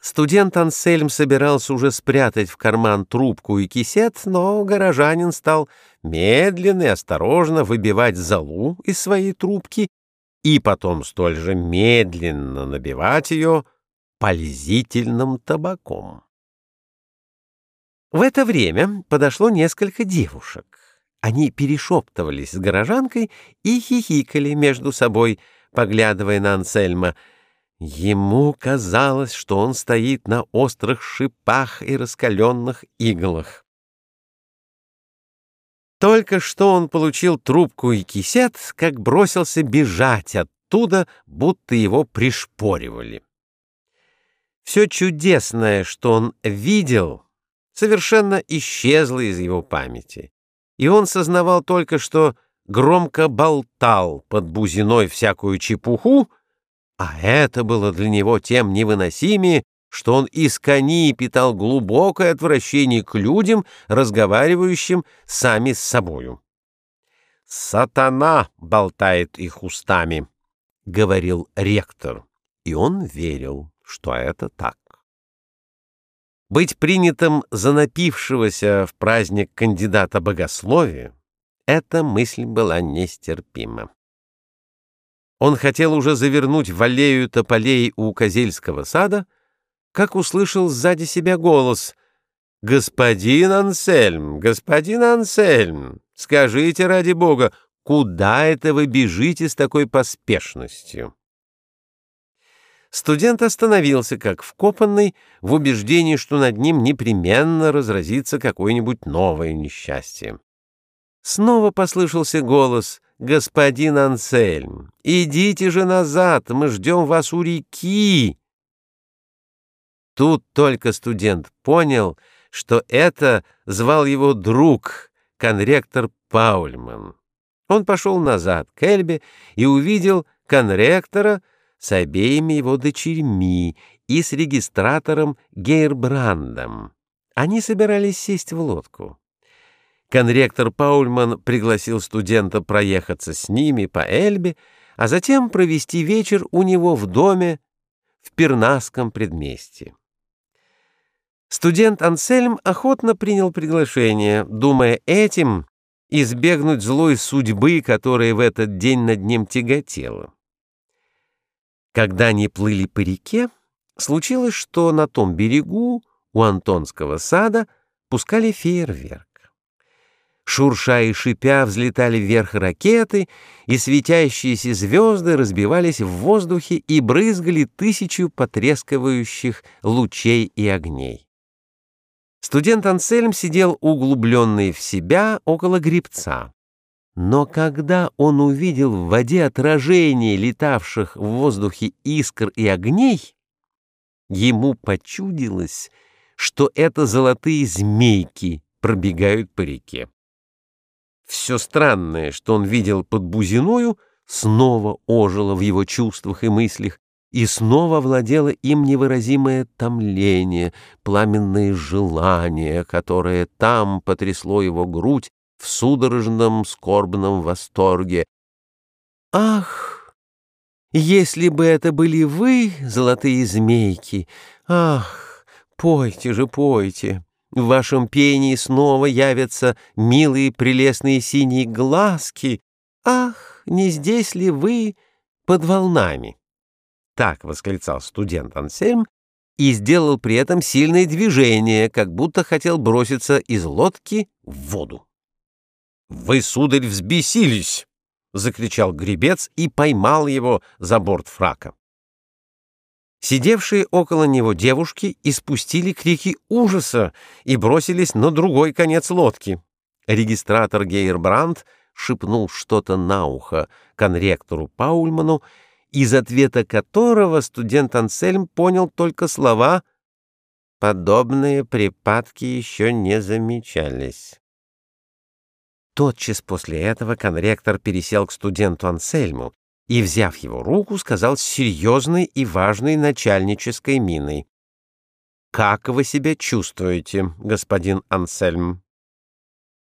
Студент Ансельм собирался уже спрятать в карман трубку и кисет, но горожанин стал медленно и осторожно выбивать залу из своей трубки и потом столь же медленно набивать ее пользительным табаком. В это время подошло несколько девушек. Они перешептывались с горожанкой и хихикали между собой, поглядывая на Ансельма — Ему казалось, что он стоит на острых шипах и раскаленных иглах. Только что он получил трубку и кисет, как бросился бежать оттуда, будто его пришпоривали. Все чудесное, что он видел, совершенно исчезло из его памяти, и он сознавал только, что громко болтал под бузиной всякую чепуху, а это было для него тем невыносимее, что он из кони питал глубокое отвращение к людям, разговаривающим сами с собою. «Сатана болтает их устами», — говорил ректор, и он верил, что это так. Быть принятым за напившегося в праздник кандидата богословия — эта мысль была нестерпима. Он хотел уже завернуть в аллею тополей у Козельского сада, как услышал сзади себя голос «Господин Ансельм, господин Ансельм, скажите ради бога, куда это вы бежите с такой поспешностью?» Студент остановился, как вкопанный, в убеждении, что над ним непременно разразится какое-нибудь новое несчастье. Снова послышался голос — господин Ансельм, идите же назад, мы ждем вас у реки. Тут только студент понял, что это звал его друг, конректор Паульман. Он пошел назад к Эльбе и увидел конректора с обеими его дочерьми и с регистратором Гейрбрандом. Они собирались сесть в лодку. Конректор Паульман пригласил студента проехаться с ними по Эльбе, а затем провести вечер у него в доме в Пернасском предместье. Студент Ансельм охотно принял приглашение, думая этим избегнуть злой судьбы, которая в этот день над ним тяготела. Когда они плыли по реке, случилось, что на том берегу у Антонского сада пускали фейерверк. Шурша и шипя взлетали вверх ракеты, и светящиеся звезды разбивались в воздухе и брызгали тысячу потрескивающих лучей и огней. Студент Ансельм сидел углубленный в себя около грибца. Но когда он увидел в воде отражение летавших в воздухе искр и огней, ему почудилось, что это золотые змейки пробегают по реке. Все странное, что он видел под бузиною, снова ожило в его чувствах и мыслях, и снова владело им невыразимое томление, пламенное желание, которое там потрясло его грудь в судорожном скорбном восторге. «Ах, если бы это были вы, золотые змейки! Ах, пойте же, пойте!» В вашем пении снова явятся милые прелестные синие глазки. Ах, не здесь ли вы под волнами? Так восклицал студент Ансельм и сделал при этом сильное движение, как будто хотел броситься из лодки в воду. «Вы, сударь, взбесились!» — закричал гребец и поймал его за борт фрака. Сидевшие около него девушки испустили крики ужаса и бросились на другой конец лодки. Регистратор Гейербранд шепнул что-то на ухо конректору Паульману, из ответа которого студент Ансельм понял только слова «Подобные припадки еще не замечались». Тотчас после этого конректор пересел к студенту Ансельму и, взяв его руку, сказал с серьезной и важной начальнической миной. «Как вы себя чувствуете, господин Ансельм?»